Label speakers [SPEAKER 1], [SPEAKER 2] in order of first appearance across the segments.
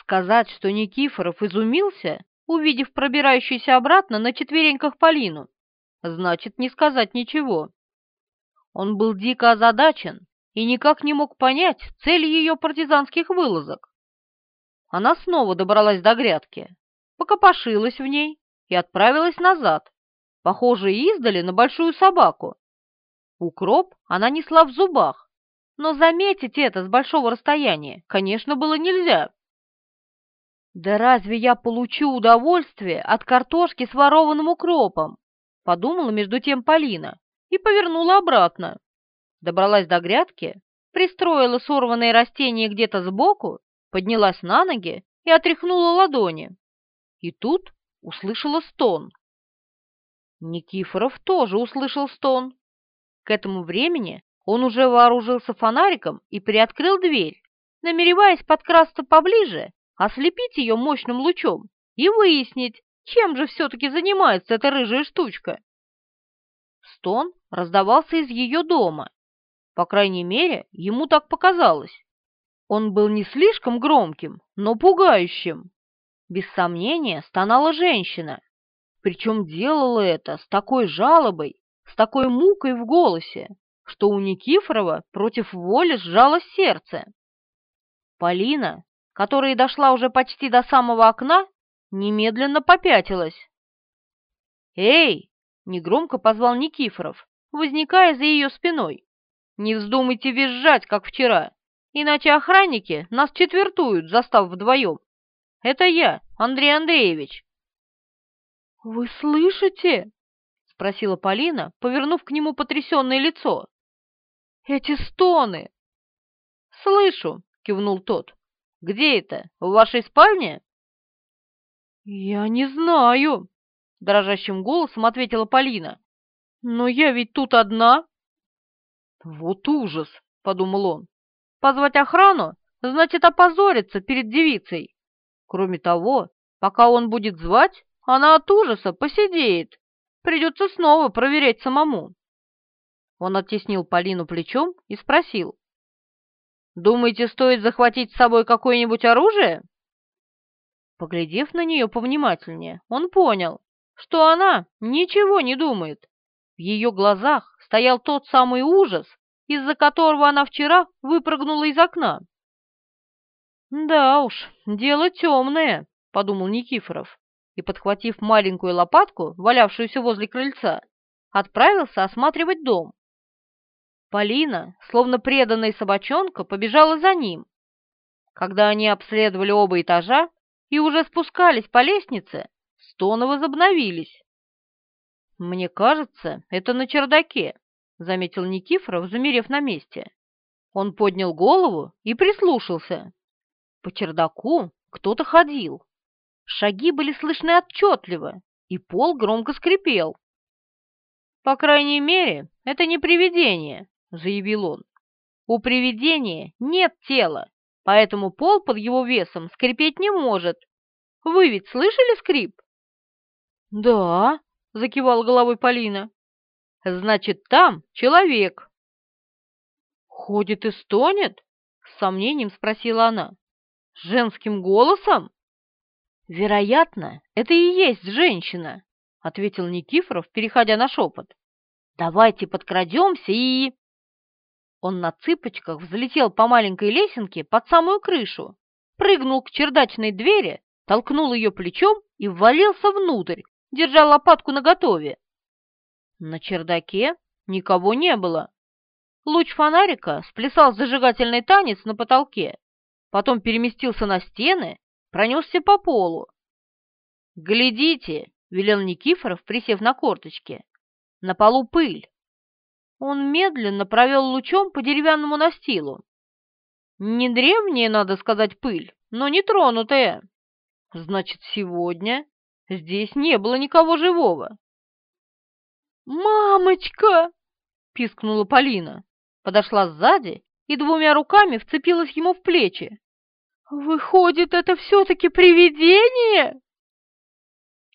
[SPEAKER 1] Сказать, что Никифоров изумился, увидев пробирающуюся обратно на четвереньках Полину, значит не сказать ничего. Он был дико озадачен и никак не мог понять цели ее партизанских вылазок. Она снова добралась до грядки, покопошилась в ней и отправилась назад, похожая издали на большую собаку. Укроп она несла в зубах, но заметить это с большого расстояния, конечно, было нельзя. Да разве я получу удовольствие от картошки с ворованным укропом? Подумала между тем Полина и повернула обратно. Добралась до грядки, пристроила сорванные растения где-то сбоку, поднялась на ноги и отряхнула ладони. И тут услышала стон. Никифоров тоже услышал стон. К этому времени он уже вооружился фонариком и приоткрыл дверь, намереваясь подкрасться поближе ослепить ее мощным лучом и выяснить, чем же все-таки занимается эта рыжая штучка. Стон раздавался из ее дома. По крайней мере, ему так показалось. Он был не слишком громким, но пугающим. Без сомнения, стонала женщина. Причем делала это с такой жалобой, с такой мукой в голосе, что у Никифорова против воли сжалось сердце. Полина которой дошла уже почти до самого окна, немедленно попятилась. «Эй!» — негромко позвал Никифоров, возникая за ее спиной. «Не вздумайте визжать, как вчера, иначе охранники нас четвертуют, застав вдвоем. Это я, Андрей Андреевич». «Вы слышите?» — спросила Полина, повернув к нему потрясенное лицо. «Эти стоны!» «Слышу!» — кивнул тот. Где это? В вашей спальне?» «Я не знаю», — дрожащим голосом ответила Полина. «Но я ведь тут одна». «Вот ужас!» — подумал он. «Позвать охрану значит опозориться перед девицей. Кроме того, пока он будет звать, она от ужаса посидеет. Придется снова проверять самому». Он оттеснил Полину плечом и спросил. Думаете, стоит захватить с собой какое-нибудь оружие?» Поглядев на нее повнимательнее, он понял, что она ничего не думает. В ее глазах стоял тот самый ужас, из-за которого она вчера выпрыгнула из окна. «Да уж, дело темное», — подумал Никифоров, и, подхватив маленькую лопатку, валявшуюся возле крыльца, отправился осматривать дом. Полина, словно преданная собачонка, побежала за ним. Когда они обследовали оба этажа и уже спускались по лестнице, стоны возобновились. «Мне кажется, это на чердаке», — заметил Никифоров, замерев на месте. Он поднял голову и прислушался. По чердаку кто-то ходил. Шаги были слышны отчетливо, и пол громко скрипел. «По крайней мере, это не привидение», — заявил он. «У привидения нет тела, поэтому пол под его весом скрипеть не может. Вы ведь слышали скрип?» «Да», — закивала головой Полина. «Значит, там человек». «Ходит и стонет?» — с сомнением спросила она. «Женским голосом?» «Вероятно, это и есть женщина», — ответил Никифоров, переходя на шепот. «Давайте подкрадемся и...» Он на цыпочках взлетел по маленькой лесенке под самую крышу, прыгнул к чердачной двери, толкнул ее плечом и ввалился внутрь, держа лопатку наготове. На чердаке никого не было. Луч фонарика сплясал зажигательный танец на потолке, потом переместился на стены, пронесся по полу. «Глядите!» — велел Никифоров, присев на корточки. «На полу пыль!» он медленно провел лучом по деревянному настилу. Не древняя, надо сказать, пыль, но не тронутая. Значит, сегодня здесь не было никого живого. «Мамочка!» — пискнула Полина. Подошла сзади и двумя руками вцепилась ему в плечи. «Выходит, это все-таки привидение?»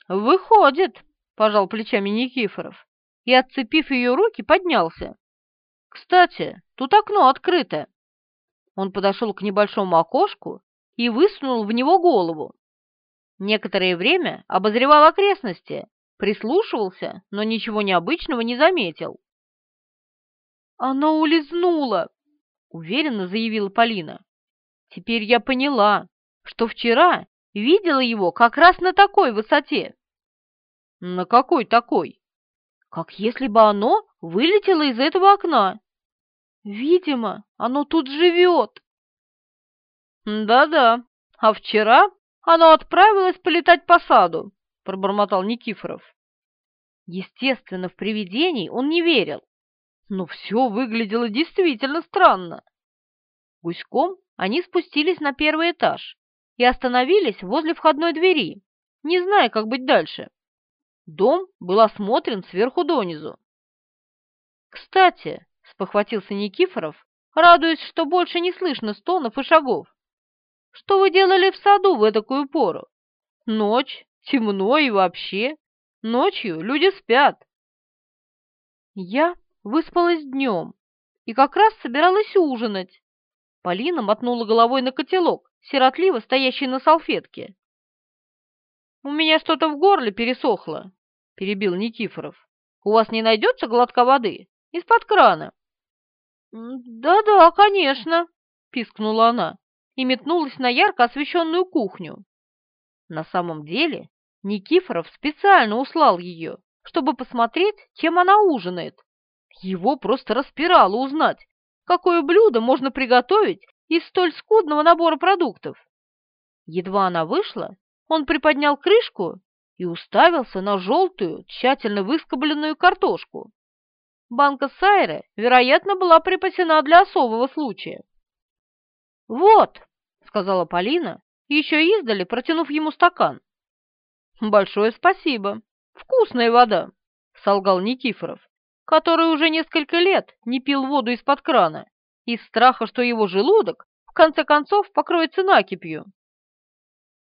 [SPEAKER 1] «Выходит», — пожал плечами Никифоров и, отцепив ее руки, поднялся. «Кстати, тут окно открыто!» Он подошел к небольшому окошку и высунул в него голову. Некоторое время обозревал окрестности, прислушивался, но ничего необычного не заметил. «Оно улизнуло!» — уверенно заявила Полина. «Теперь я поняла, что вчера видела его как раз на такой высоте». «На какой такой?» как если бы оно вылетело из этого окна. Видимо, оно тут живет. Да-да, а вчера оно отправилось полетать по саду, пробормотал Никифоров. Естественно, в привидений он не верил, но все выглядело действительно странно. Гуськом они спустились на первый этаж и остановились возле входной двери, не зная, как быть дальше. Дом был осмотрен сверху донизу. «Кстати», — спохватился Никифоров, радуясь, что больше не слышно стонов и шагов. «Что вы делали в саду в такую пору? Ночь, темно и вообще. Ночью люди спят». Я выспалась днем и как раз собиралась ужинать. Полина мотнула головой на котелок, сиротливо стоящий на салфетке. «У меня что-то в горле пересохло», — перебил Никифоров. «У вас не найдется глотка воды? Из-под крана?» «Да-да, конечно», — пискнула она и метнулась на ярко освещенную кухню. На самом деле Никифоров специально услал ее, чтобы посмотреть, чем она ужинает. Его просто распирало узнать, какое блюдо можно приготовить из столь скудного набора продуктов. Едва она вышла, он приподнял крышку и уставился на желтую, тщательно выскобленную картошку. Банка Сайры, вероятно, была припасена для особого случая. «Вот», — сказала Полина, еще издали, протянув ему стакан. «Большое спасибо. Вкусная вода», — солгал Никифоров, который уже несколько лет не пил воду из-под крана из страха, что его желудок в конце концов покроется накипью.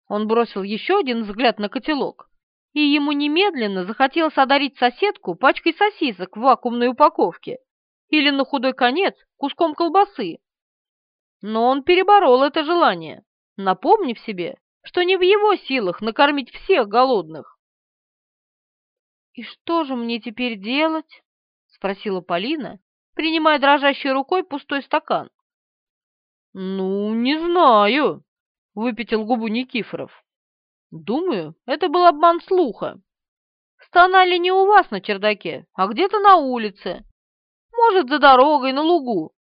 [SPEAKER 1] Он бросил еще один взгляд на котелок, и ему немедленно захотелось одарить соседку пачкой сосисок в вакуумной упаковке или на худой конец куском колбасы. Но он переборол это желание, напомнив себе, что не в его силах накормить всех голодных. «И что же мне теперь делать?» — спросила Полина, принимая дрожащей рукой пустой стакан. «Ну, не знаю», — выпятил губу Никифоров. «Думаю, это был обман слуха. Стонали не у вас на чердаке, а где-то на улице. Может, за дорогой, на лугу.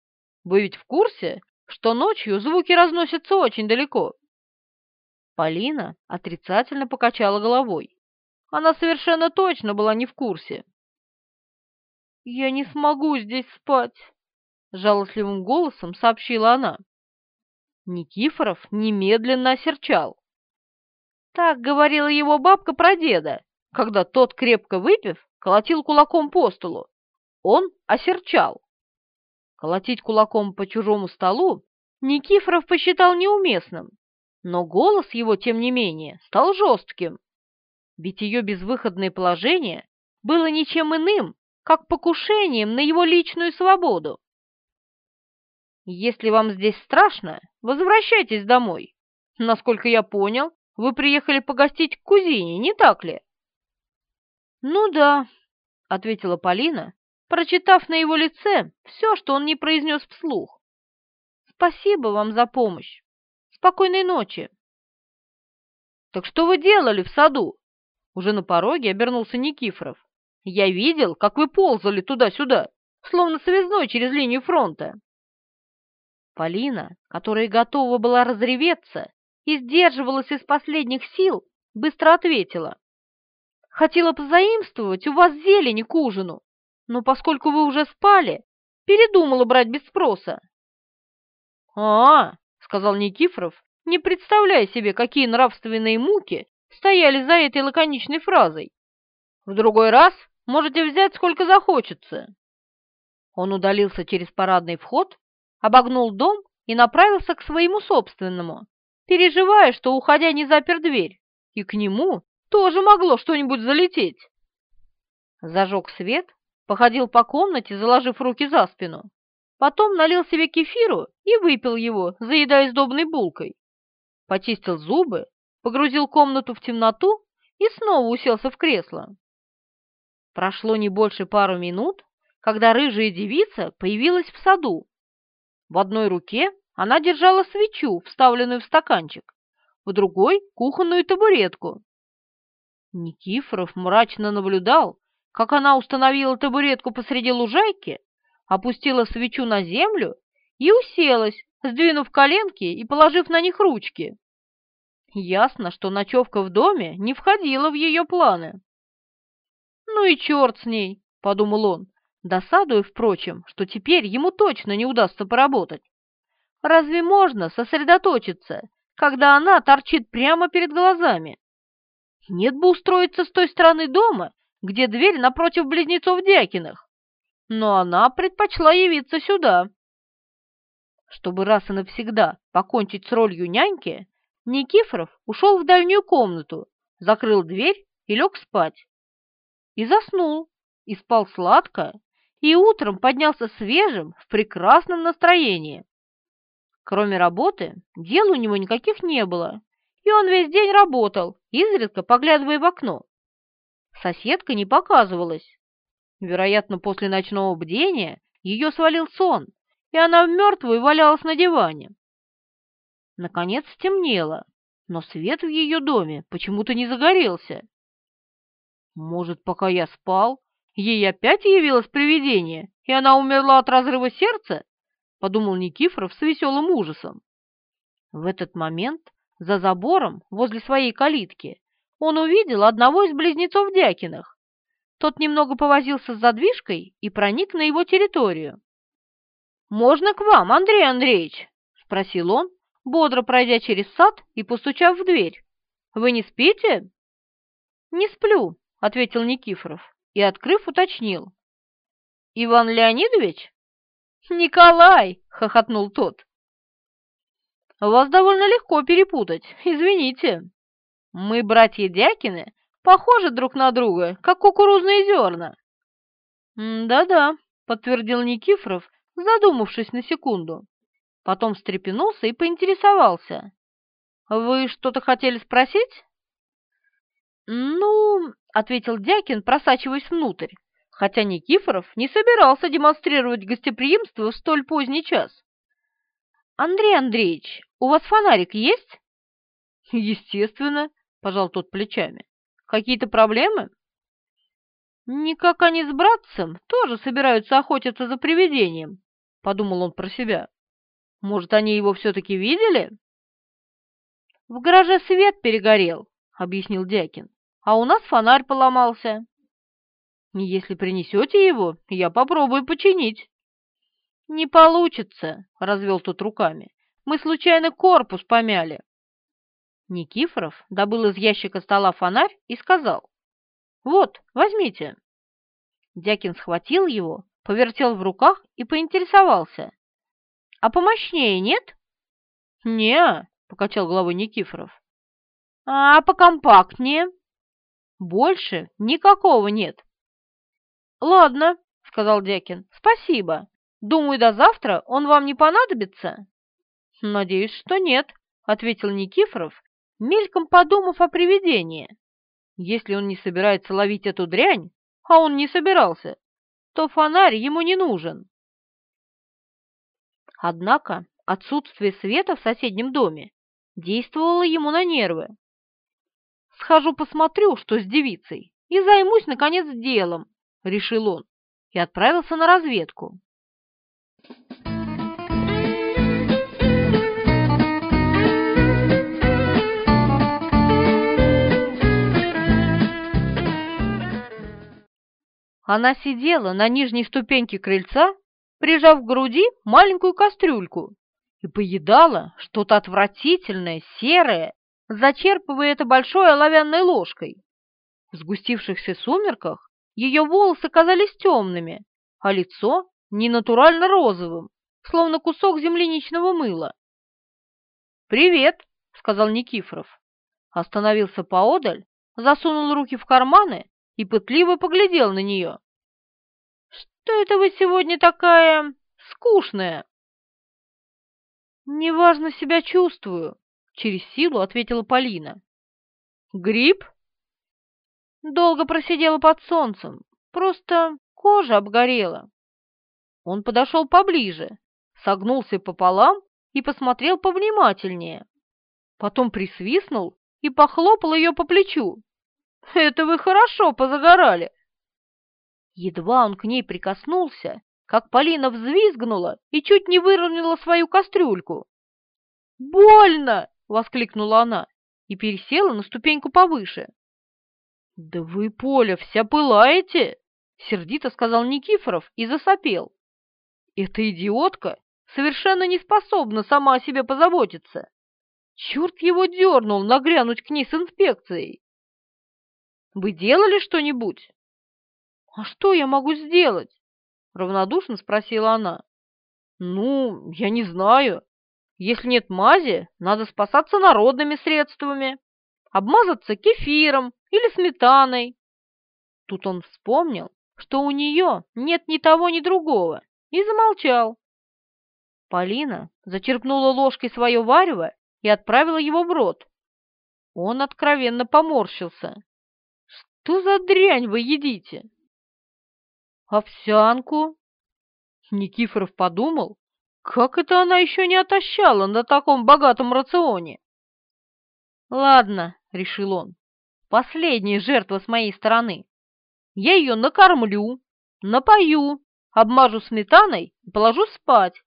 [SPEAKER 1] Вы ведь в курсе, что ночью звуки разносятся очень далеко?» Полина отрицательно покачала головой. Она совершенно точно была не в курсе. «Я не смогу здесь спать», — жалостливым голосом сообщила она. Никифоров немедленно осерчал. Так говорила его бабка про деда, когда тот, крепко выпив, колотил кулаком по столу. Он осерчал. Колотить кулаком по чужому столу Никифоров посчитал неуместным, но голос его, тем не менее, стал жестким. Ведь ее безвыходное положение было ничем иным, как покушением на его личную свободу. Если вам здесь страшно, возвращайтесь домой. Насколько я понял, вы приехали погостить к кузине, не так ли?» «Ну да», — ответила Полина, прочитав на его лице все, что он не произнес вслух. «Спасибо вам за помощь. Спокойной ночи». «Так что вы делали в саду?» Уже на пороге обернулся Никифоров. «Я видел, как вы ползали туда-сюда, словно связной через линию фронта». Полина, которая готова была разреветься и сдерживалась из последних сил, быстро ответила. «Хотела позаимствовать у вас зелень к ужину, но поскольку вы уже спали, передумала брать без спроса». «А, -а — сказал Никифоров, не представляя себе, какие нравственные муки стояли за этой лаконичной фразой. «В другой раз можете взять сколько захочется». Он удалился через парадный вход обогнул дом и направился к своему собственному, переживая, что, уходя, не запер дверь, и к нему тоже могло что-нибудь залететь. Зажег свет, походил по комнате, заложив руки за спину. Потом налил себе кефиру и выпил его, заедая сдобной булкой. Почистил зубы, погрузил комнату в темноту и снова уселся в кресло. Прошло не больше пару минут, когда рыжая девица появилась в саду в одной руке она держала свечу, вставленную в стаканчик, в другой — кухонную табуретку. Никифоров мрачно наблюдал, как она установила табуретку посреди лужайки, опустила свечу на землю и уселась, сдвинув коленки и положив на них ручки. Ясно, что ночевка в доме не входила в ее планы. «Ну и черт с ней!» — подумал он досадуя, впрочем, что теперь ему точно не удастся поработать. Разве можно сосредоточиться, когда она торчит прямо перед глазами? Нет бы устроиться с той стороны дома, где дверь напротив близнецов Дякиных. Но она предпочла явиться сюда. Чтобы раз и навсегда покончить с ролью няньки, Никифоров ушел в дальнюю комнату, закрыл дверь и лег спать. И заснул, и спал сладко, и утром поднялся свежим, в прекрасном настроении. Кроме работы, дел у него никаких не было, и он весь день работал, изредка поглядывая в окно. Соседка не показывалась. Вероятно, после ночного бдения ее свалил сон, и она в мертвую валялась на диване. Наконец стемнело, но свет в ее доме почему-то не загорелся. «Может, пока я спал, Ей опять явилось привидение, и она умерла от разрыва сердца?» — подумал Никифоров с веселым ужасом. В этот момент за забором возле своей калитки он увидел одного из близнецов Дякиных. Тот немного повозился с задвижкой и проник на его территорию. «Можно к вам, Андрей Андреевич?» — спросил он, бодро пройдя через сад и постучав в дверь. «Вы не спите?» «Не сплю», — ответил Никифоров и, открыв, уточнил. «Иван Леонидович?» «Николай!» — хохотнул тот. «Вас довольно легко перепутать, извините. Мы, братья Дякины, похожи друг на друга, как кукурузные зерна». «Да-да», — подтвердил Никифоров, задумавшись на секунду. Потом встрепенулся и поинтересовался. «Вы что-то хотели спросить?» «Ну...» — ответил Дякин, просачиваясь внутрь, хотя Никифоров не собирался демонстрировать гостеприимство в столь поздний час. «Андрей Андреевич, у вас фонарик есть?» «Естественно», — пожал тот плечами. «Какие-то проблемы?» «Никак они с братцем тоже собираются охотиться за привидением», — подумал он про себя. «Может, они его все-таки видели?» «В гараже свет перегорел», — объяснил Дякин а у нас фонарь поломался. Если принесете его, я попробую починить. Не получится, развел тут руками. Мы случайно корпус помяли. Никифоров добыл из ящика стола фонарь и сказал. Вот, возьмите. Дякин схватил его, повертел в руках и поинтересовался. А помощнее нет? Не, покачал головой Никифоров. А покомпактнее? Больше никакого нет. Ладно, сказал Дякин, спасибо. Думаю, до завтра он вам не понадобится? Надеюсь, что нет, ответил Никифоров, мельком подумав о привидении. Если он не собирается ловить эту дрянь, а он не собирался, то фонарь ему не нужен. Однако отсутствие света в соседнем доме действовало ему на нервы. Схожу посмотрю, что с девицей, и займусь, наконец, делом, — решил он, и отправился на разведку. Она сидела на нижней ступеньке крыльца, прижав к груди маленькую кастрюльку, и поедала что-то отвратительное, серое зачерпывая это большой оловянной ложкой. В сгустившихся сумерках ее волосы казались темными, а лицо ненатурально розовым, словно кусок земляничного мыла. «Привет!» — сказал Никифоров. Остановился поодаль, засунул руки в карманы и пытливо поглядел на нее. «Что это вы сегодня такая скучная?» «Неважно себя чувствую», через силу ответила Полина. Грипп? Долго просидела под солнцем, просто кожа обгорела. Он подошел поближе, согнулся пополам и посмотрел повнимательнее. Потом присвистнул и похлопал ее по плечу. «Это вы хорошо позагорали!» Едва он к ней прикоснулся, как Полина взвизгнула и чуть не выровняла свою кастрюльку. «Больно!» воскликнула она и пересела на ступеньку повыше. «Да вы, Поля, вся пылаете!» — сердито сказал Никифоров и засопел. «Эта идиотка совершенно не способна сама о себе позаботиться. Черт его дернул нагрянуть к ней с инспекцией. Вы делали что-нибудь? А что я могу сделать? Равнодушно спросила она. Ну, я не знаю. Если нет мази, надо спасаться народными средствами. Обмазаться кефиром или сметаной. Тут он вспомнил, что у нее нет ни того, ни другого, и замолчал. Полина зачерпнула ложкой свое варево и отправила его в рот. Он откровенно поморщился. «Что за дрянь вы едите?» «Овсянку?» Никифоров подумал, как это она еще не отощала на таком богатом рационе? Ладно, решил он, последняя жертва с моей стороны. Я ее накормлю, напою, обмажу сметаной и положу спать.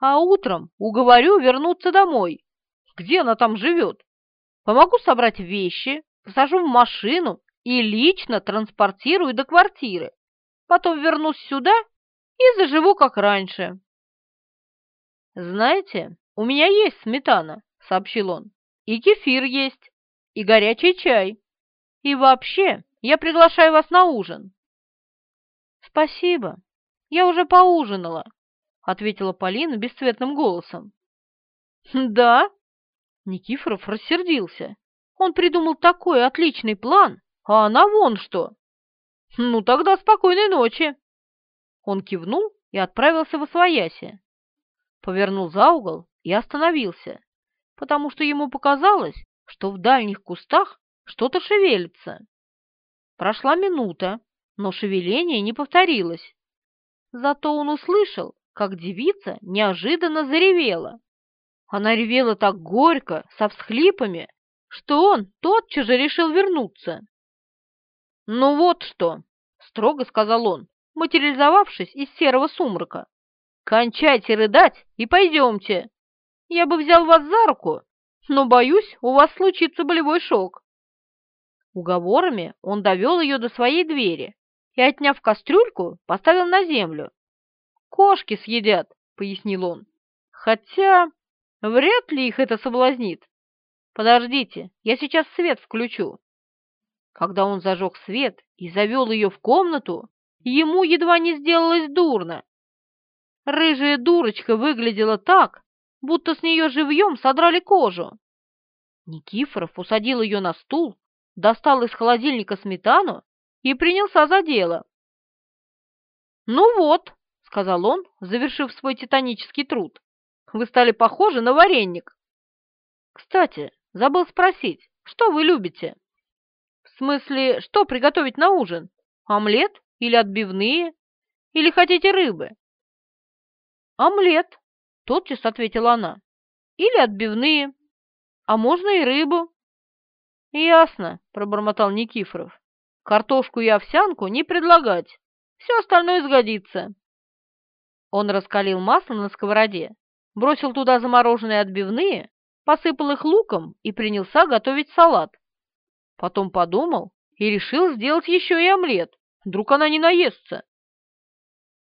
[SPEAKER 1] А утром уговорю вернуться домой. Где она там живет? Помогу собрать вещи, посажу в машину и лично транспортирую до квартиры. Потом вернусь сюда и заживу как раньше. «Знаете, у меня есть сметана», — сообщил он, — «и кефир есть, и горячий чай. И вообще, я приглашаю вас на ужин». «Спасибо, я уже поужинала», — ответила Полина бесцветным голосом. «Да?» Никифоров рассердился. Он придумал такой отличный план, а она вон что. «Ну тогда спокойной ночи!» Он кивнул и отправился в Освояси повернул за угол и остановился, потому что ему показалось, что в дальних кустах что-то шевелится. Прошла минута, но шевеление не повторилось. Зато он услышал, как девица неожиданно заревела. Она ревела так горько, со всхлипами, что он тотчас же решил вернуться. «Ну вот что!» — строго сказал он, материализовавшись из серого сумрака. Кончайте рыдать и пойдемте. Я бы взял вас за руку, но, боюсь, у вас случится болевой шок». Уговорами он довел ее до своей двери и, отняв кастрюльку, поставил на землю. «Кошки съедят», — пояснил он. «Хотя вряд ли их это соблазнит. Подождите, я сейчас свет включу». Когда он зажег свет и завел ее в комнату, ему едва не сделалось дурно. Рыжая дурочка выглядела так, будто с нее живьем содрали кожу. Никифоров усадил ее на стул, достал из холодильника сметану и принялся за дело. «Ну вот», — сказал он, завершив свой титанический труд, — «вы стали похожи на вареник». «Кстати, забыл спросить, что вы любите?» «В смысле, что приготовить на ужин? Омлет или отбивные? Или хотите рыбы?» «Омлет», — тотчас ответила она. «Или отбивные. А можно и рыбу». «Ясно», — пробормотал Никифоров. «Картошку и овсянку не предлагать. Все остальное сгодится». Он раскалил масло на сковороде, бросил туда замороженные отбивные, посыпал их луком и принялся готовить салат. Потом подумал и решил сделать еще и омлет, вдруг она не наестся.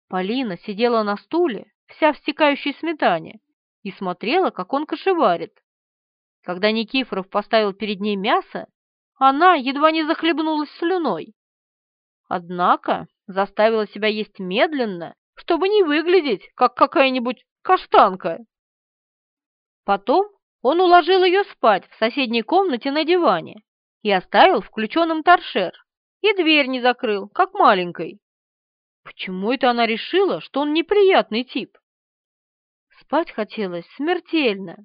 [SPEAKER 1] Полина сидела на стуле вся в стекающей сметане, и смотрела, как он кошеварит. Когда Никифоров поставил перед ней мясо, она едва не захлебнулась слюной. Однако заставила себя есть медленно, чтобы не выглядеть, как какая-нибудь каштанка. Потом он уложил ее спать в соседней комнате на диване и оставил включенным торшер, и дверь не закрыл, как маленькой. Почему это она решила, что он неприятный тип? Спать хотелось смертельно.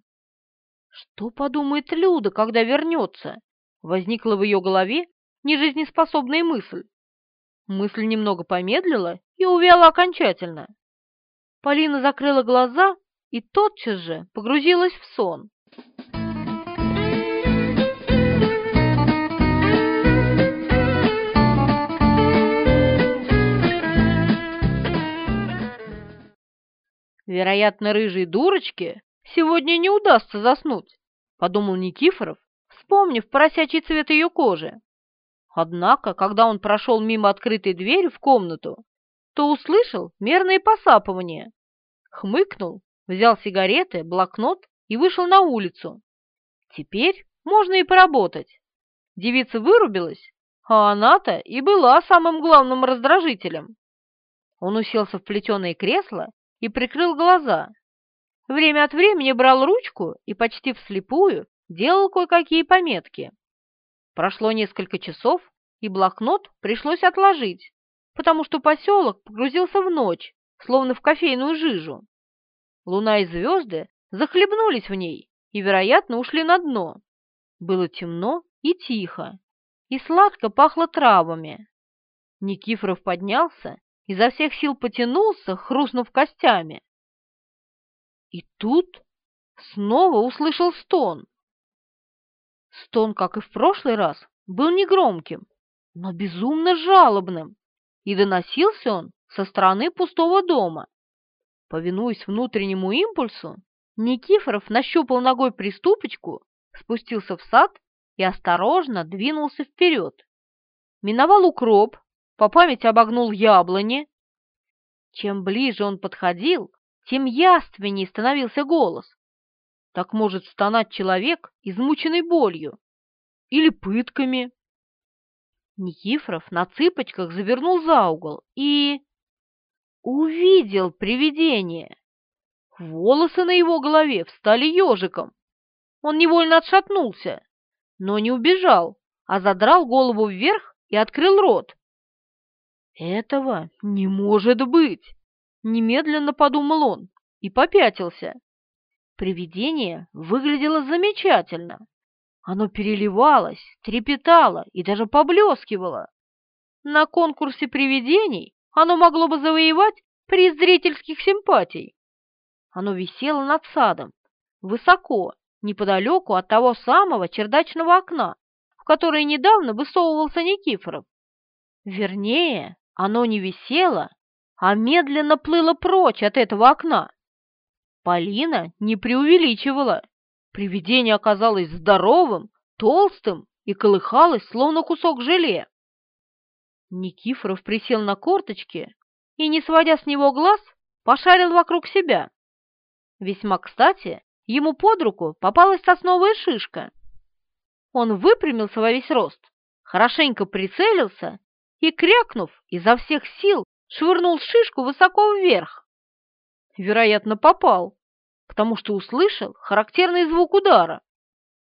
[SPEAKER 1] Что подумает Люда, когда вернется? Возникла в ее голове нежизнеспособная мысль. Мысль немного помедлила и увяла окончательно. Полина закрыла глаза и тотчас же погрузилась в сон. Вероятно, рыжей дурочке сегодня не удастся заснуть, подумал Никифоров, вспомнив поросячий цвет ее кожи. Однако, когда он прошел мимо открытой двери в комнату, то услышал мерные посапывания. Хмыкнул, взял сигареты, блокнот и вышел на улицу. Теперь можно и поработать. Девица вырубилась, а она-то и была самым главным раздражителем. Он уселся в плетеное кресло и прикрыл глаза. Время от времени брал ручку и почти вслепую делал кое-какие пометки. Прошло несколько часов, и блокнот пришлось отложить, потому что поселок погрузился в ночь, словно в кофейную жижу. Луна и звезды захлебнулись в ней и, вероятно, ушли на дно. Было темно и тихо, и сладко пахло травами. Никифоров поднялся изо всех сил потянулся, хрустнув костями. И тут снова услышал стон. Стон, как и в прошлый раз, был негромким, но безумно жалобным, и доносился он со стороны пустого дома. Повинуясь внутреннему импульсу, Никифоров нащупал ногой приступочку, спустился в сад и осторожно двинулся вперед. Миновал укроп, по памяти обогнул яблони. Чем ближе он подходил, тем яственнее становился голос. Так может стонать человек, измученный болью или пытками. Никифоров на цыпочках завернул за угол и... увидел привидение. Волосы на его голове встали ежиком. Он невольно отшатнулся, но не убежал, а задрал голову вверх и открыл рот. Этого не может быть! Немедленно подумал он и попятился. Привидение выглядело замечательно. Оно переливалось, трепетало и даже поблескивало. На конкурсе привидений оно могло бы завоевать презрительских симпатий. Оно висело над садом, высоко, неподалеку от того самого чердачного окна, в которое недавно высовывался Никифоров. Вернее, оно не висело, а медленно плыло прочь от этого окна. Полина не преувеличивала. Привидение оказалось здоровым, толстым и колыхалось, словно кусок желе. Никифоров присел на корточки и, не сводя с него глаз, пошарил вокруг себя. Весьма кстати, ему под руку попалась сосновая шишка. Он выпрямился во весь рост, хорошенько прицелился и, крякнув изо всех сил, швырнул шишку высоко вверх. Вероятно, попал, потому что услышал характерный звук удара.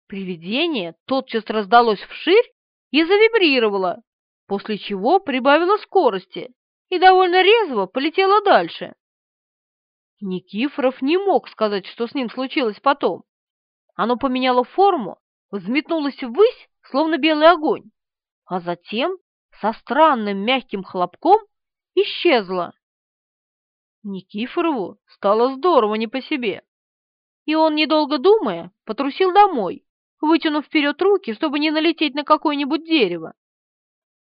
[SPEAKER 1] Привидение тотчас раздалось вширь и завибрировало, после чего прибавило скорости и довольно резво полетело дальше. Никифоров не мог сказать, что с ним случилось потом. Оно поменяло форму, взметнулось ввысь, словно белый огонь, а затем со странным мягким хлопком исчезла. Никифорову стало здорово не по себе, и он, недолго думая, потрусил домой, вытянув вперед руки, чтобы не налететь на какое-нибудь дерево.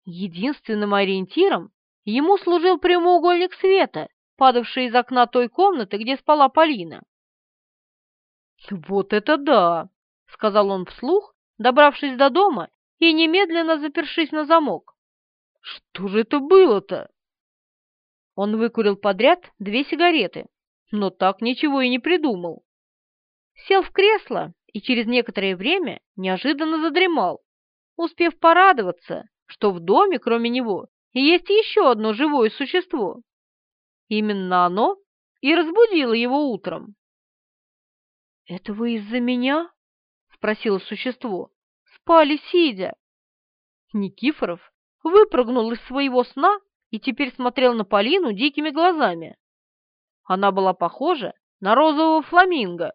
[SPEAKER 1] Единственным ориентиром ему служил прямоугольник света, падавший из окна той комнаты, где спала Полина. «Вот это да!» — сказал он вслух, добравшись до дома и немедленно запершись на замок. Что же это было-то? Он выкурил подряд две сигареты, но так ничего и не придумал. Сел в кресло и через некоторое время неожиданно задремал, успев порадоваться, что в доме, кроме него, есть еще одно живое существо. Именно оно и разбудило его утром. «Это вы из-за меня?» — спросило существо. «Спали сидя». Никифоров выпрыгнул из своего сна и теперь смотрел на Полину дикими глазами. Она была похожа на розового фламинго.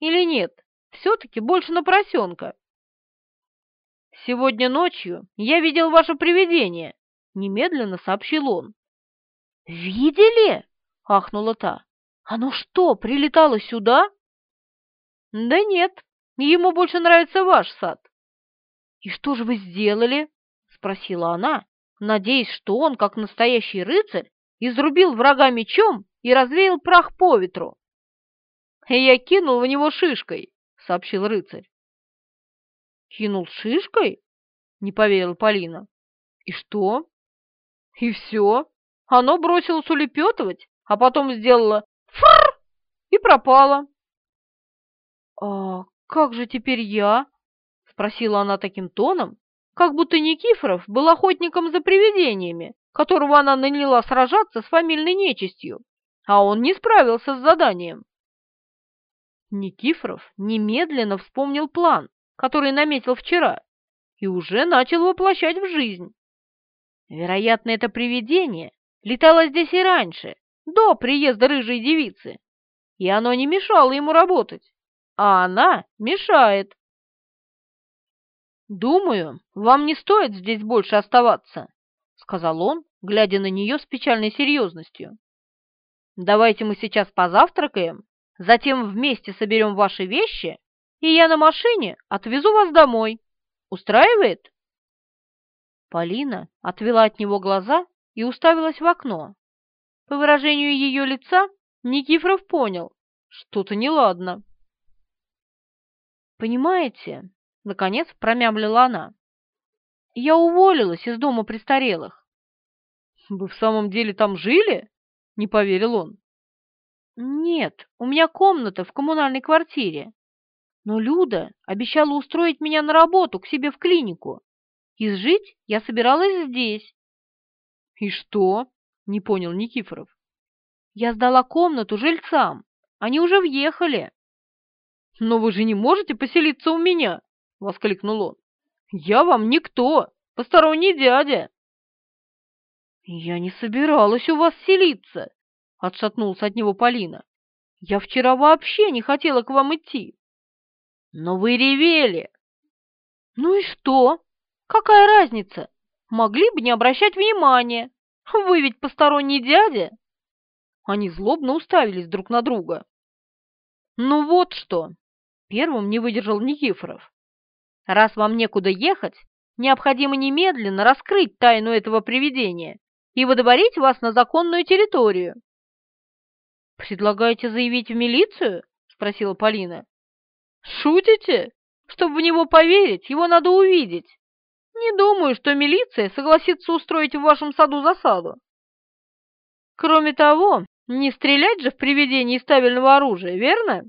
[SPEAKER 1] Или нет, все-таки больше на поросенка. «Сегодня ночью я видел ваше привидение», — немедленно сообщил он.
[SPEAKER 2] «Видели?» — ахнула та. «Оно что, прилетало сюда?»
[SPEAKER 1] «Да нет, ему больше нравится ваш сад».
[SPEAKER 2] «И что же вы сделали?» спросила она, надеясь, что он, как настоящий рыцарь, изрубил врага мечом и развеял прах по ветру.
[SPEAKER 1] «Я кинул в него шишкой», — сообщил рыцарь.
[SPEAKER 2] «Кинул шишкой?» — не поверила Полина. «И что?»
[SPEAKER 1] «И все. Оно бросилось улепетывать, а потом сделало фр и пропало».
[SPEAKER 2] «А как же теперь я?» — спросила она таким тоном,
[SPEAKER 1] как будто Никифоров был охотником за привидениями, которого она наняла сражаться с фамильной нечистью, а он не справился с заданием. Никифоров немедленно вспомнил план, который наметил вчера, и уже начал воплощать в жизнь. Вероятно, это привидение летало здесь и раньше, до приезда рыжей девицы, и оно не мешало ему работать, а она мешает. «Думаю, вам не стоит здесь больше оставаться», — сказал он, глядя на нее с печальной серьезностью. «Давайте мы сейчас позавтракаем, затем вместе соберем ваши вещи, и я на машине отвезу вас домой. Устраивает?» Полина отвела от него глаза и уставилась в окно. По выражению ее лица Никифоров понял, что-то неладно. «Понимаете, — наконец промямлила она. «Я уволилась из дома престарелых». «Вы в самом деле там жили?» — не поверил он. «Нет, у меня комната в коммунальной квартире. Но Люда обещала устроить меня на работу к себе в клинику. И жить я собиралась здесь». «И что?» — не понял Никифоров. «Я сдала комнату жильцам. Они уже въехали». «Но вы же не можете поселиться у меня!» воскликнул он. «Я вам никто, посторонний дядя!» «Я не собиралась у вас селиться!» — отшатнулся от него Полина. «Я вчера вообще не хотела к вам идти!» «Но вы ревели!» «Ну и что? Какая разница? Могли бы не обращать внимания! Вы ведь посторонний дядя!» Они злобно уставились друг на друга. «Ну вот что!» — первым не выдержал Никифоров. Раз вам некуда ехать, необходимо немедленно раскрыть тайну этого привидения и водоворить вас на законную территорию». «Предлагаете заявить в милицию?» — спросила Полина. «Шутите? Чтобы в него поверить, его надо увидеть. Не думаю, что милиция согласится устроить в вашем саду засаду. Кроме того, не стрелять же в привидении из табельного оружия, верно?»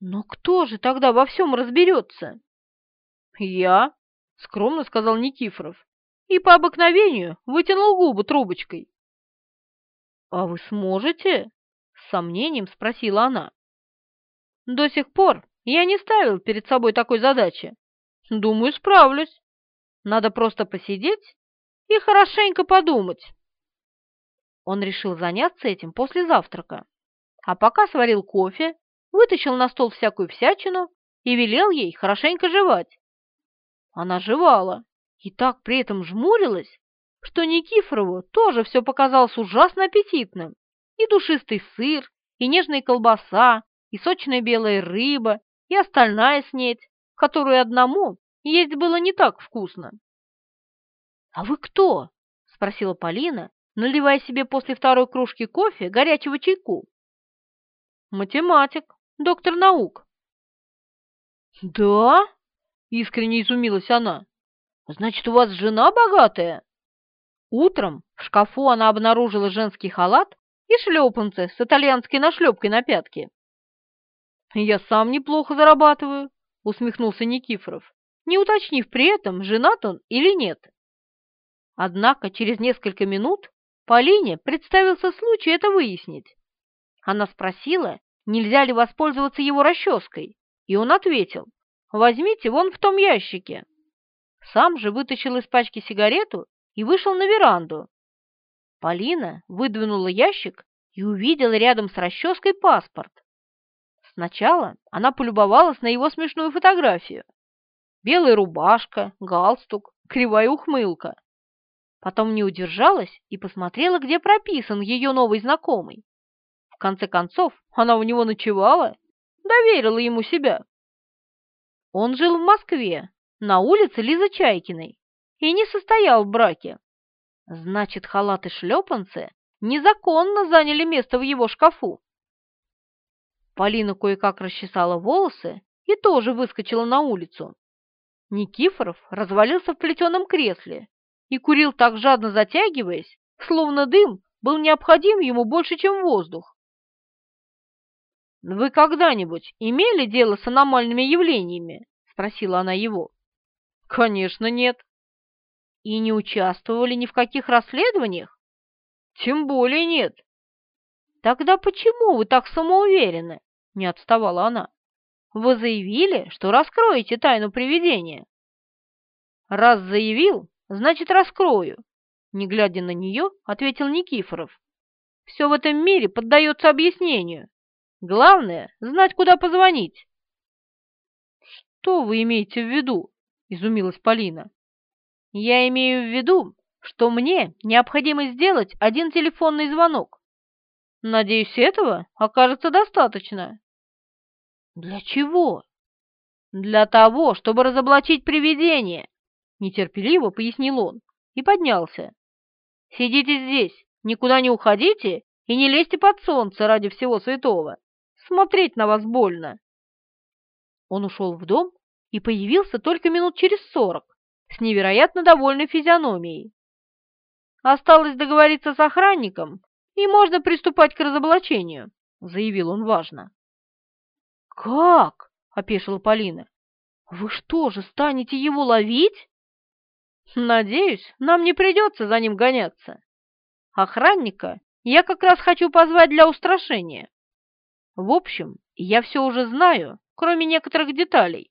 [SPEAKER 1] «Но кто же тогда во всем разберется?» «Я», — скромно сказал Никифоров, и по обыкновению вытянул губы трубочкой. «А вы сможете?» — с сомнением спросила она. «До сих пор я не ставил перед собой такой задачи. Думаю, справлюсь. Надо просто посидеть и хорошенько подумать». Он решил заняться этим после завтрака, а пока сварил кофе, вытащил на стол всякую всячину и велел ей хорошенько жевать, она жевала и так при этом жмурилась, что Никифорову тоже все показалось ужасно аппетитным. И душистый сыр, и нежная колбаса, и сочная белая рыба, и остальная снедь, которую одному есть было не так вкусно. «А вы кто?» — спросила Полина, наливая себе после второй кружки кофе горячего чайку. «Математик, доктор наук». «Да?» Искренне изумилась она. «Значит, у вас жена богатая?» Утром в шкафу она обнаружила женский халат и шлепанцы с итальянской нашлепкой на пятке. «Я сам неплохо зарабатываю», — усмехнулся Никифоров, не уточнив при этом, женат он или нет. Однако через несколько минут Полине представился случай это выяснить. Она спросила, нельзя ли воспользоваться его расческой, и он ответил, Возьмите вон в том ящике. Сам же вытащил из пачки сигарету и вышел на веранду. Полина выдвинула ящик и увидела рядом с расческой паспорт.
[SPEAKER 2] Сначала она полюбовалась на его смешную фотографию. Белая рубашка, галстук, кривая ухмылка. Потом не удержалась и посмотрела, где прописан ее новый знакомый. В конце концов, она у него ночевала, доверила ему себя. Он жил в Москве, на улице Лизы Чайкиной, и не состоял в браке. Значит, халаты шлепанцы незаконно заняли место в его шкафу. Полина кое-как расчесала волосы и тоже выскочила на улицу. Никифоров развалился в плетеном кресле и курил так жадно затягиваясь, словно дым был необходим ему больше, чем воздух. «Вы когда-нибудь имели дело с аномальными явлениями?» — спросила она его. «Конечно нет». «И не участвовали ни в каких расследованиях?» «Тем более нет». «Тогда почему вы так самоуверены?» — не отставала она. «Вы заявили, что раскроете тайну привидения». «Раз заявил, значит, раскрою», — не глядя на нее, ответил Никифоров. «Все в этом мире поддается объяснению». Главное — знать, куда позвонить». «Что вы имеете в виду?» — изумилась Полина. «Я имею в виду, что мне необходимо сделать один телефонный звонок. Надеюсь, этого окажется достаточно». «Для чего?» «Для того, чтобы разоблачить привидение», — нетерпеливо пояснил он и поднялся. «Сидите здесь, никуда не уходите и не лезьте под солнце ради всего святого. Смотреть на вас больно!» Он ушел в дом и появился только минут через сорок с невероятно довольной физиономией. «Осталось договориться с охранником, и можно приступать к разоблачению», — заявил он важно. «Как?» — опешила Полина. «Вы что же, станете его ловить?» «Надеюсь, нам не придется за ним гоняться. Охранника я как раз хочу позвать для устрашения. В общем, я все уже знаю, кроме некоторых деталей».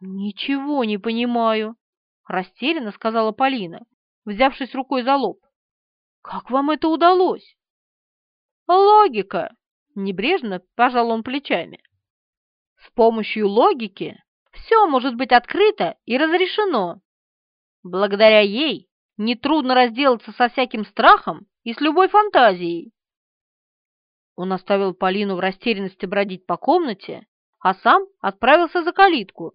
[SPEAKER 2] «Ничего не понимаю», — растерянно сказала Полина, взявшись рукой за лоб. «Как вам это удалось?» «Логика!» — небрежно пожал он плечами. «С помощью логики все может быть открыто и разрешено. Благодаря ей нетрудно разделаться со всяким страхом и с любой фантазией. Он оставил Полину в растерянности бродить по комнате, а сам отправился за калитку.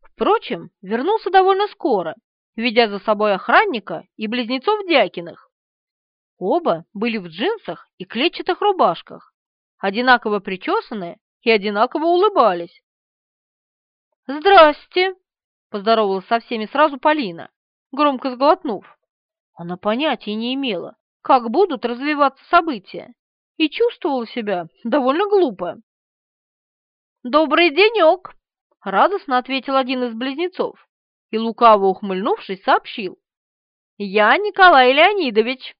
[SPEAKER 2] Впрочем, вернулся довольно скоро, ведя за собой охранника и близнецов Дякиных. Оба были в джинсах и клетчатых рубашках, одинаково причесанные и одинаково улыбались. «Здрасте!» — поздоровалась со всеми сразу Полина, громко сглотнув. Она понятия не имела, как будут развиваться события, и чувствовала себя довольно глупо. «Добрый денек!» — радостно ответил один из близнецов и, лукаво ухмыльнувшись, сообщил. «Я Николай Леонидович!»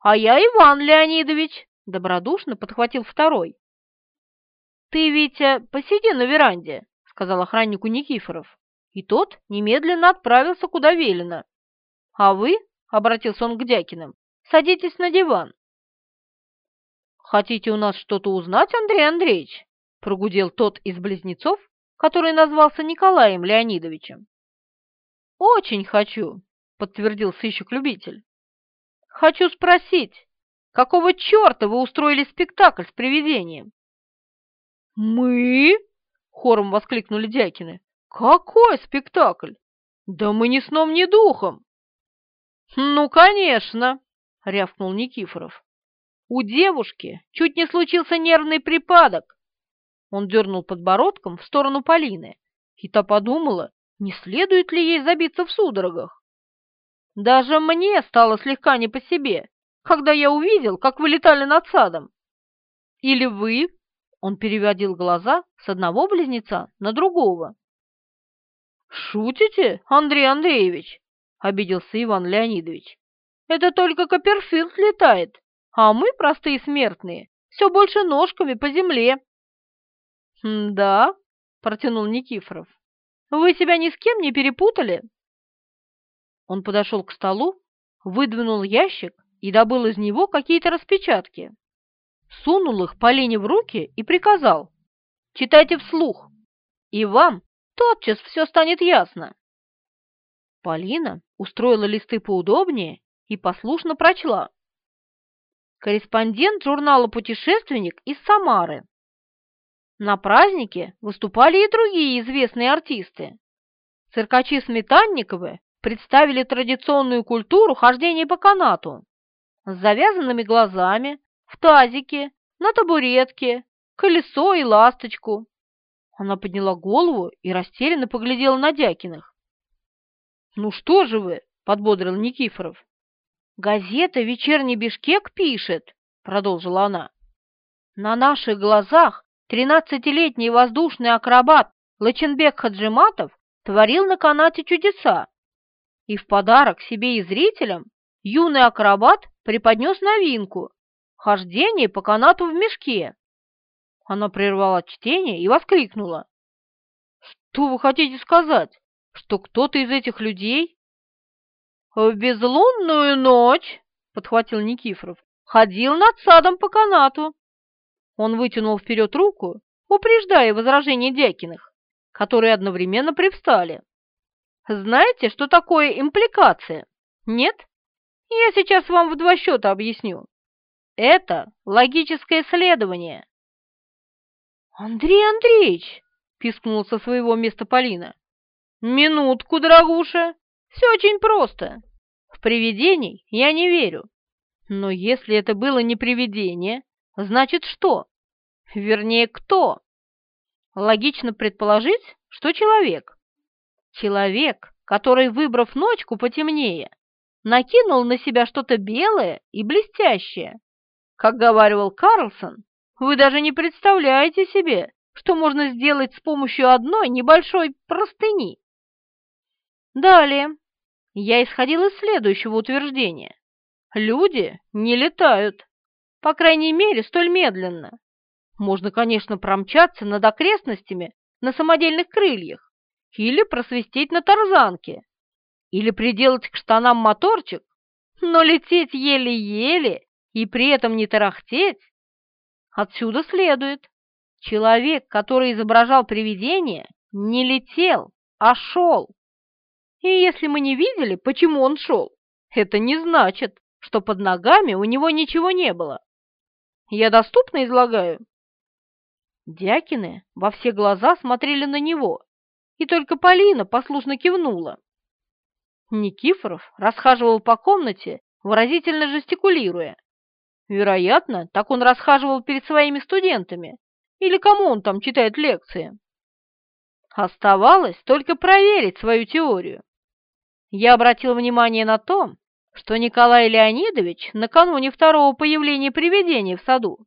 [SPEAKER 2] «А я Иван Леонидович!» — добродушно подхватил второй. «Ты, Витя, посиди на веранде», — сказал охраннику Никифоров, и тот немедленно отправился куда велено. «А вы», — обратился он к Дякиным, — «садитесь на диван, «Хотите у нас что-то узнать, Андрей Андреевич?» – прогудел тот из близнецов, который назвался Николаем Леонидовичем. «Очень хочу», – подтвердил сыщик-любитель. «Хочу спросить, какого черта вы устроили спектакль с привидением?» «Мы?» — хором воскликнули Дякины. «Какой спектакль? Да мы ни сном, ни духом!» «Ну, конечно!» — рявкнул Никифоров. У девушки чуть не случился нервный припадок. Он дернул подбородком в сторону Полины, и та подумала, не следует ли ей забиться в судорогах. Даже мне стало слегка не по себе, когда я увидел, как вы летали над садом. Или вы? Он переводил глаза с одного близнеца на другого. «Шутите, Андрей Андреевич?» — обиделся Иван Леонидович. «Это только Копперфилд летает, а мы, простые смертные, все больше ножками по земле». «Да», — протянул Никифоров, — «вы себя ни с кем не перепутали?» Он подошел к столу, выдвинул ящик и добыл из него какие-то распечатки.
[SPEAKER 1] Сунул их Полине в руки и приказал. «Читайте вслух, и вам тотчас все станет ясно». Полина устроила листы поудобнее и послушно прочла корреспондент журнала «Путешественник» из Самары. На празднике выступали и другие известные артисты. Циркачи Сметанниковы представили традиционную культуру хождения по канату с завязанными глазами, в тазике, на табуретке, колесо и ласточку. Она подняла голову и растерянно поглядела на Дякиных. «Ну что же вы!» — подбодрил Никифоров газета «Вечерний Бишкек» пишет, — продолжила она. На наших глазах тринадцатилетний воздушный акробат Лаченбек Хаджиматов творил на канате чудеса. И в подарок себе и зрителям юный акробат преподнес новинку — хождение по канату в мешке. Она прервала чтение и воскликнула. «Что вы хотите сказать, что кто-то из этих людей в безлунную ночь, — подхватил Никифоров, — ходил над садом по канату. Он вытянул вперед руку, упреждая возражения Дякиных, которые одновременно привстали. Знаете, что такое импликация? Нет? Я сейчас вам в два счета объясню. Это логическое следование. Андрей Андреевич, пискнул со своего места Полина. Минутку, дорогуша. Все очень просто. В привидений я не верю. Но если это было не привидение, значит что? Вернее, кто? Логично предположить, что человек. Человек, который, выбрав ночку потемнее, накинул на себя что-то белое и блестящее. Как говаривал Карлсон, вы даже не представляете себе, что можно сделать с помощью одной небольшой простыни. Далее я исходил из следующего утверждения. Люди не летают. По крайней мере, столь медленно. Можно, конечно, промчаться над окрестностями на самодельных крыльях или просвистеть на тарзанке, или приделать к штанам моторчик, но лететь еле-еле и при этом не тарахтеть. Отсюда следует, человек, который изображал привидение, не летел, а шел. И если мы не видели, почему он шел, это не значит, что под ногами у него ничего не было. Я доступно излагаю?» Дякины во все глаза смотрели на него, и только Полина послушно кивнула. Никифоров расхаживал по комнате, выразительно жестикулируя. Вероятно, так он расхаживал перед своими студентами, или кому он там читает лекции. Оставалось только проверить свою теорию я обратил внимание на то, что Николай Леонидович накануне второго появления привидения в саду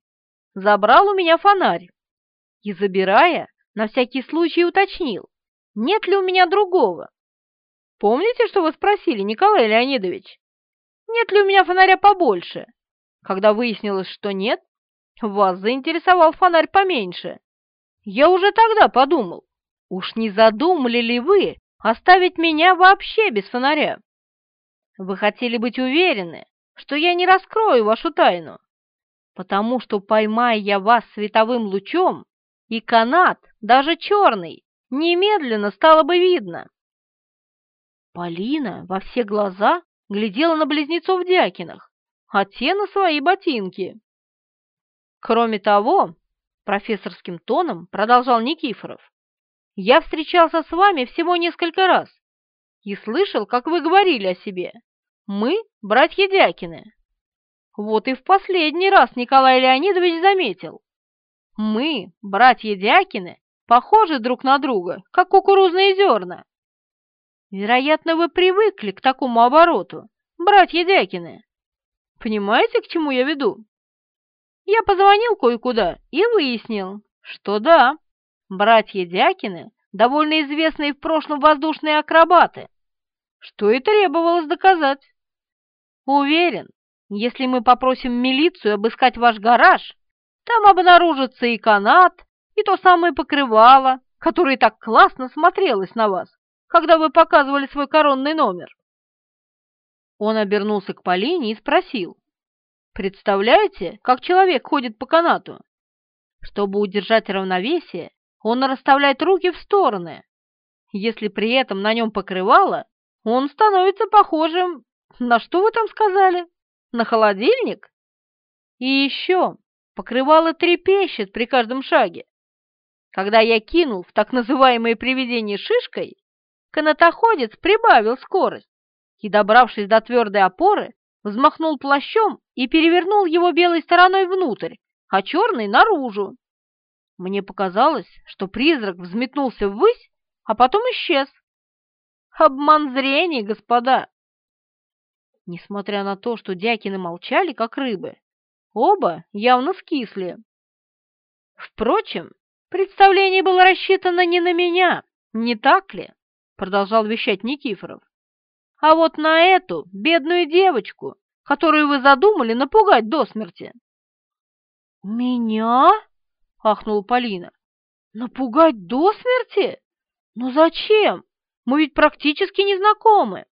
[SPEAKER 1] забрал у меня фонарь и, забирая, на всякий случай уточнил, нет ли у меня другого. Помните, что вы спросили, Николай Леонидович? Нет ли у меня фонаря побольше? Когда выяснилось, что нет, вас заинтересовал фонарь поменьше. Я уже тогда подумал, уж не задумали ли вы оставить меня вообще без фонаря. Вы хотели быть уверены, что я не раскрою вашу тайну, потому что, поймая я вас световым лучом, и канат, даже черный, немедленно стало бы видно. Полина во все глаза глядела на близнецов в Дякинах, а те на свои ботинки. Кроме того, профессорским тоном продолжал Никифоров, я встречался с вами всего несколько раз и слышал, как вы говорили о себе. Мы — братья Дякины. Вот и в последний раз Николай Леонидович заметил. Мы, братья Дякины, похожи друг на друга, как кукурузные зерна. Вероятно, вы привыкли к такому обороту, братья Дякины. Понимаете, к чему я веду? Я позвонил кое-куда и выяснил, что да, Братья Дякины – довольно известные в прошлом воздушные акробаты, что и требовалось доказать. Уверен, если мы попросим милицию обыскать ваш гараж, там обнаружится и канат, и то самое покрывало, которое так классно смотрелось на вас, когда вы показывали свой коронный номер. Он обернулся к Полине и спросил. «Представляете, как человек ходит по канату? Чтобы удержать равновесие, он расставляет руки в стороны. Если при этом на нем покрывало, он становится похожим... На что вы там сказали? На холодильник? И еще покрывало трепещет при каждом шаге. Когда я кинул в так называемое привидение шишкой, канатоходец прибавил скорость и, добравшись до твердой опоры, взмахнул плащом и перевернул его белой стороной внутрь, а черный — наружу. Мне показалось, что призрак взметнулся ввысь, а потом исчез. Обман зрения, господа! Несмотря на то, что дякины молчали, как рыбы, оба явно скисли. Впрочем, представление было рассчитано не на меня, не так ли? Продолжал вещать Никифоров. А вот на эту бедную девочку, которую вы задумали напугать до смерти.
[SPEAKER 2] «Меня?» ахнула Полина. «Напугать до смерти? Ну зачем? Мы ведь практически не знакомы».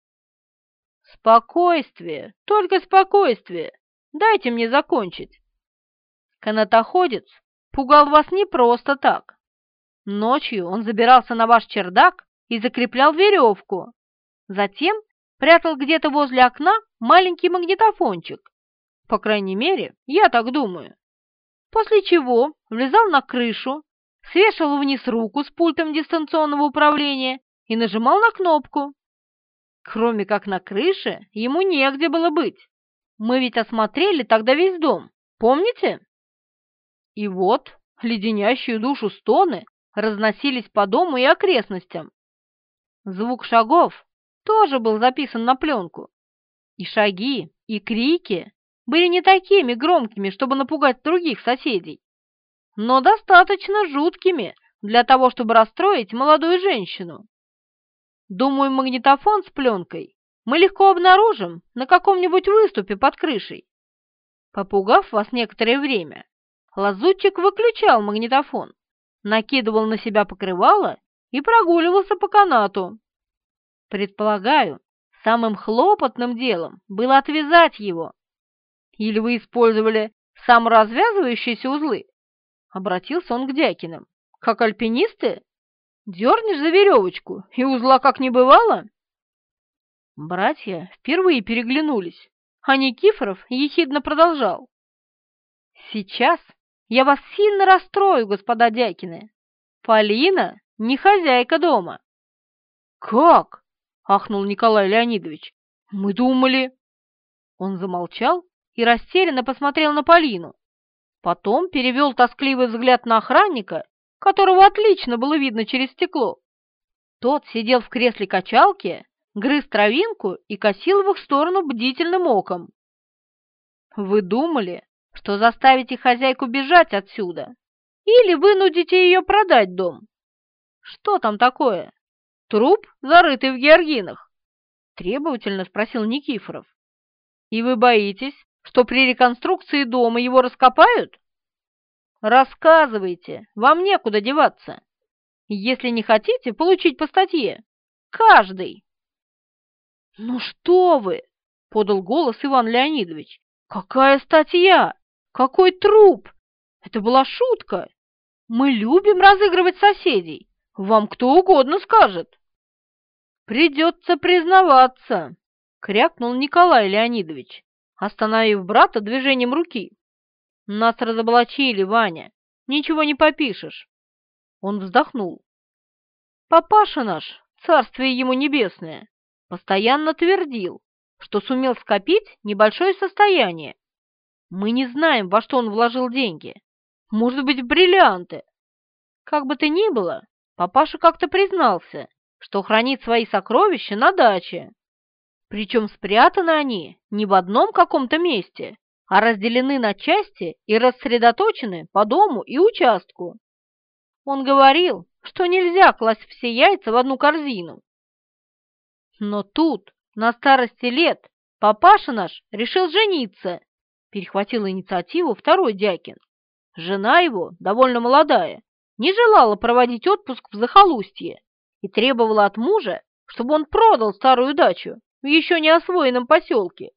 [SPEAKER 1] «Спокойствие, только спокойствие. Дайте мне закончить». Канатоходец пугал вас не просто так. Ночью он забирался на ваш чердак и закреплял веревку. Затем прятал где-то возле окна маленький магнитофончик. По крайней мере, я так думаю. После чего влезал на крышу, свешивал вниз руку с пультом дистанционного управления и нажимал на кнопку. Кроме как на крыше, ему негде было быть. Мы ведь осмотрели тогда весь дом, помните? И вот леденящие душу стоны разносились по дому и окрестностям. Звук шагов тоже был записан на пленку. И шаги, и крики, были не такими громкими, чтобы напугать других соседей, но достаточно жуткими для того, чтобы расстроить молодую женщину. Думаю, магнитофон с пленкой мы легко обнаружим на каком-нибудь выступе под крышей. Попугав вас некоторое время, лазутчик выключал магнитофон, накидывал на себя покрывало и прогуливался по канату. Предполагаю, самым хлопотным делом было отвязать его, или вы использовали саморазвязывающиеся узлы? Обратился он к Дякиным. Как альпинисты? Дернешь за веревочку, и узла как не бывало? Братья впервые переглянулись, а Никифоров ехидно продолжал. Сейчас я вас сильно расстрою, господа Дякины. Полина не хозяйка дома.
[SPEAKER 2] Как? ахнул Николай Леонидович. Мы думали.
[SPEAKER 1] Он замолчал и растерянно посмотрел на Полину. Потом перевел тоскливый взгляд на охранника, которого отлично было видно через стекло. Тот сидел в кресле качалки, грыз травинку и косил в их сторону бдительным оком. «Вы думали, что заставите хозяйку бежать отсюда? Или вынудите ее продать дом? Что там такое? Труп, зарытый в георгинах?» Требовательно спросил Никифоров. «И вы боитесь, что при реконструкции дома его раскопают? Рассказывайте, вам некуда деваться. Если не хотите получить по статье, каждый.
[SPEAKER 2] Ну что вы, подал голос Иван Леонидович. Какая статья? Какой труп? Это была шутка. Мы любим разыгрывать соседей. Вам кто угодно скажет.
[SPEAKER 1] Придется признаваться, крякнул Николай Леонидович остановив брата движением руки. «Нас разоблачили, Ваня, ничего не попишешь!» Он вздохнул. «Папаша наш, царствие ему небесное, постоянно твердил, что сумел скопить небольшое состояние. Мы не знаем, во что он вложил деньги. Может быть, в бриллианты. Как бы то ни было, папаша как-то признался, что хранит свои сокровища на даче, причем спрятаны они не в одном каком-то месте, а разделены на части и рассредоточены по дому и участку. Он говорил, что нельзя класть все яйца в одну корзину. Но тут, на старости лет, папаша наш решил жениться, перехватил инициативу второй Дякин. Жена его, довольно молодая, не желала проводить отпуск в захолустье и требовала от мужа, чтобы он продал старую дачу в еще не освоенном поселке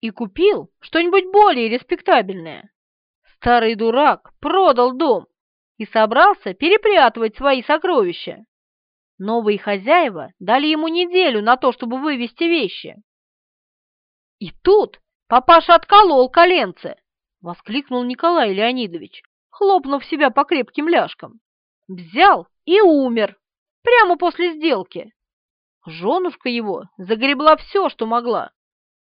[SPEAKER 2] и купил что-нибудь более респектабельное. Старый дурак продал дом и собрался перепрятывать свои сокровища. Новые хозяева дали ему неделю на то, чтобы вывести вещи. И тут папаша отколол коленце, воскликнул Николай Леонидович, хлопнув себя по крепким ляжкам. Взял и умер прямо после сделки. Женушка его загребла все, что могла.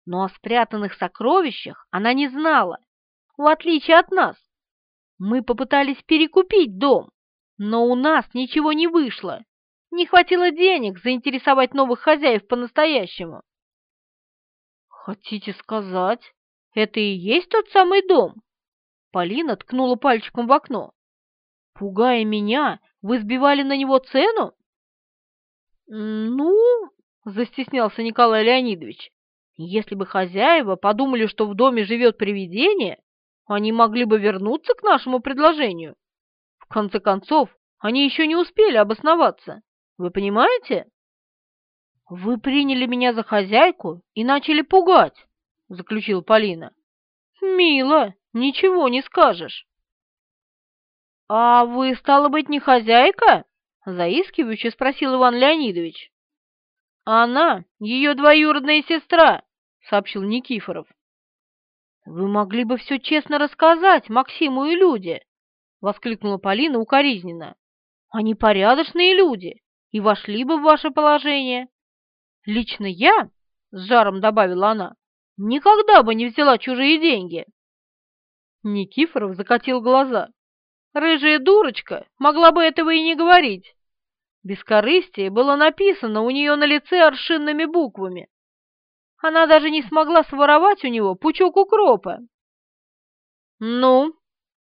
[SPEAKER 2] Но о спрятанных сокровищах она не знала, в отличие от нас. Мы попытались перекупить дом, но у нас ничего не вышло. Не хватило денег заинтересовать новых хозяев по-настоящему. Хотите сказать, это и есть тот самый дом? Полина ткнула пальчиком в окно. Пугая меня, вы сбивали на него цену? «Ну...» — застеснялся Николай Леонидович. «Если бы хозяева подумали, что в доме живет привидение, они могли бы вернуться к нашему предложению. В конце концов, они еще не успели обосноваться. Вы понимаете?» «Вы приняли меня за хозяйку и начали пугать», — заключила Полина. «Мило, ничего не скажешь». «А вы, стало быть, не хозяйка?» Заискивающе спросил Иван Леонидович. «Она ее двоюродная сестра», — сообщил Никифоров. «Вы могли бы все честно рассказать Максиму и Люде», — воскликнула Полина укоризненно. «Они порядочные люди и вошли бы в ваше положение. Лично я, — с жаром добавила она, — никогда бы не взяла чужие деньги». Никифоров закатил глаза. «Рыжая дурочка могла бы этого и не говорить. Бескорыстие было написано у нее на лице аршинными буквами. Она даже не смогла своровать у него пучок укропа. «Ну,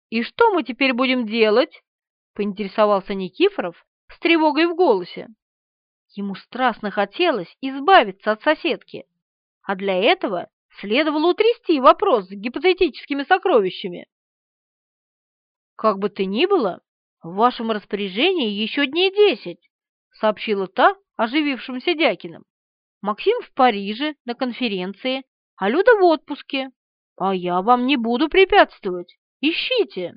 [SPEAKER 2] и что мы теперь будем делать?» — поинтересовался Никифоров с тревогой в голосе. Ему страстно хотелось избавиться от соседки, а для этого следовало утрясти вопрос с гипотетическими сокровищами. «Как бы ты ни было, в вашем распоряжении еще дней десять сообщила та оживившимся Дякиным. «Максим в Париже, на конференции, а Люда в отпуске. А я вам не буду препятствовать. Ищите!»